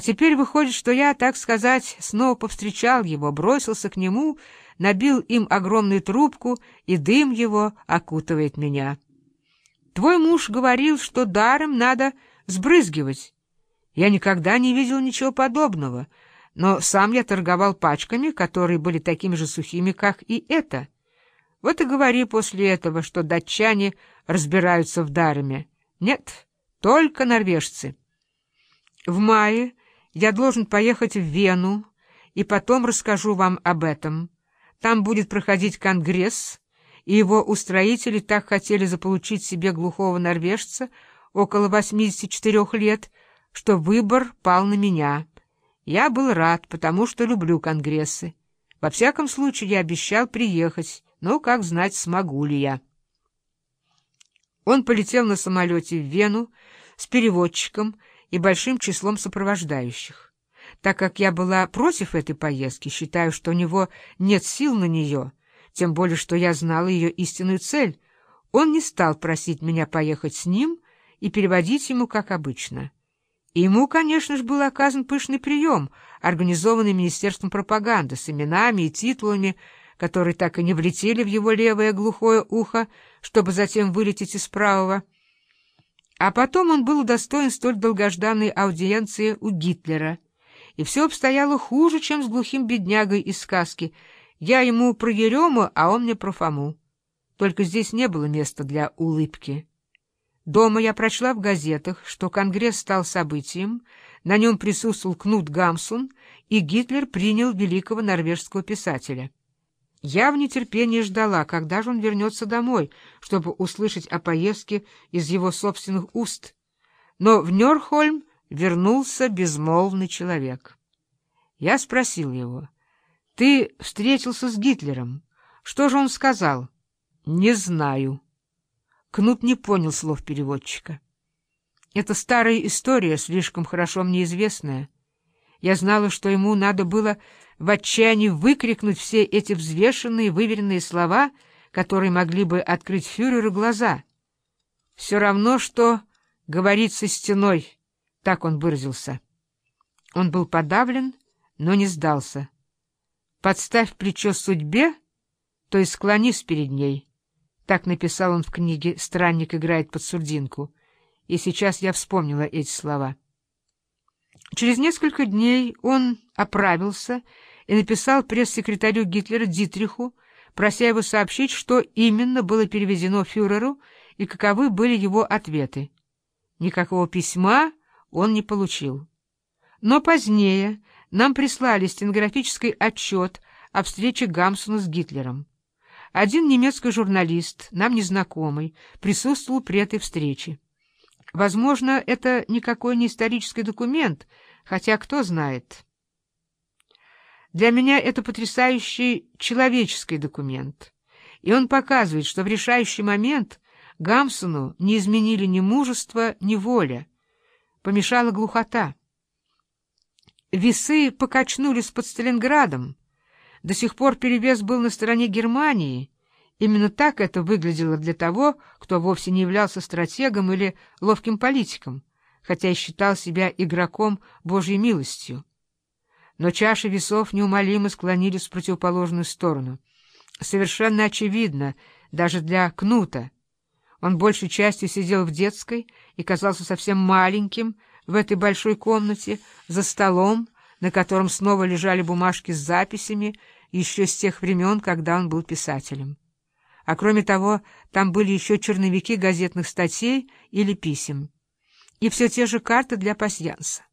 А теперь выходит, что я, так сказать, снова повстречал его, бросился к нему, набил им огромную трубку, и дым его окутывает меня. Твой муж говорил, что даром надо сбрызгивать. Я никогда не видел ничего подобного, но сам я торговал пачками, которые были такими же сухими, как и это. Вот и говори после этого, что датчане разбираются в дарме. Нет, только норвежцы. В мае я должен поехать в Вену, и потом расскажу вам об этом. Там будет проходить конгресс, и его устроители так хотели заполучить себе глухого норвежца около 84 лет, что выбор пал на меня. Я был рад, потому что люблю конгрессы. Во всяком случае, я обещал приехать, но, как знать, смогу ли я. Он полетел на самолете в Вену с переводчиком, и большим числом сопровождающих. Так как я была против этой поездки, считаю, что у него нет сил на нее, тем более, что я знала ее истинную цель, он не стал просить меня поехать с ним и переводить ему, как обычно. Ему, конечно же, был оказан пышный прием, организованный Министерством пропаганды, с именами и титулами, которые так и не влетели в его левое глухое ухо, чтобы затем вылететь из правого. А потом он был удостоен столь долгожданной аудиенции у Гитлера. И все обстояло хуже, чем с глухим беднягой из сказки. Я ему про Ерему, а он мне про Фому. Только здесь не было места для улыбки. Дома я прочла в газетах, что Конгресс стал событием, на нем присутствовал Кнут Гамсун, и Гитлер принял великого норвежского писателя. Я в нетерпении ждала, когда же он вернется домой, чтобы услышать о поездке из его собственных уст. Но в Нёрхольм вернулся безмолвный человек. Я спросил его, «Ты встретился с Гитлером. Что же он сказал?» «Не знаю». Кнут не понял слов переводчика. Это старая история, слишком хорошо мне известная. Я знала, что ему надо было в отчаянии выкрикнуть все эти взвешенные, выверенные слова, которые могли бы открыть фюреру глаза. Все равно, что говорить со стеной, так он выразился. Он был подавлен, но не сдался. «Подставь плечо судьбе, то есть склонись перед ней». Так написал он в книге «Странник играет под сурдинку». И сейчас я вспомнила эти слова. Через несколько дней он оправился и написал пресс-секретарю Гитлера Дитриху, прося его сообщить, что именно было переведено фюреру и каковы были его ответы. Никакого письма он не получил. Но позднее нам прислали стенографический отчет о встрече Гамсона с Гитлером. Один немецкий журналист, нам незнакомый, присутствовал при этой встрече. Возможно, это никакой не исторический документ, хотя кто знает... Для меня это потрясающий человеческий документ, и он показывает, что в решающий момент Гамсону не изменили ни мужество, ни воля. Помешала глухота. Весы покачнулись под Сталинградом. До сих пор перевес был на стороне Германии. Именно так это выглядело для того, кто вовсе не являлся стратегом или ловким политиком, хотя и считал себя игроком Божьей милостью но чаши весов неумолимо склонились в противоположную сторону. Совершенно очевидно, даже для Кнута. Он большей частью сидел в детской и казался совсем маленьким в этой большой комнате, за столом, на котором снова лежали бумажки с записями, еще с тех времен, когда он был писателем. А кроме того, там были еще черновики газетных статей или писем. И все те же карты для пасьянса.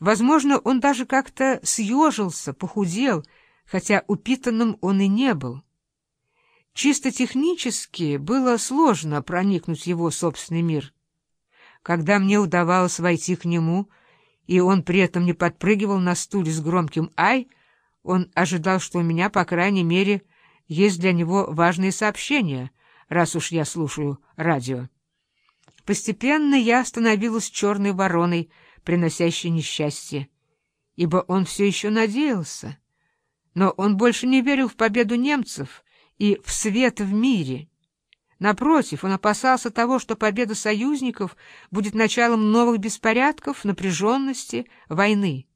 Возможно, он даже как-то съежился, похудел, хотя упитанным он и не был. Чисто технически было сложно проникнуть в его собственный мир. Когда мне удавалось войти к нему, и он при этом не подпрыгивал на стуле с громким «Ай», он ожидал, что у меня, по крайней мере, есть для него важные сообщения, раз уж я слушаю радио. Постепенно я становилась черной вороной, приносящий несчастье, ибо он все еще надеялся. Но он больше не верил в победу немцев и в свет в мире. Напротив, он опасался того, что победа союзников будет началом новых беспорядков, напряженности, войны.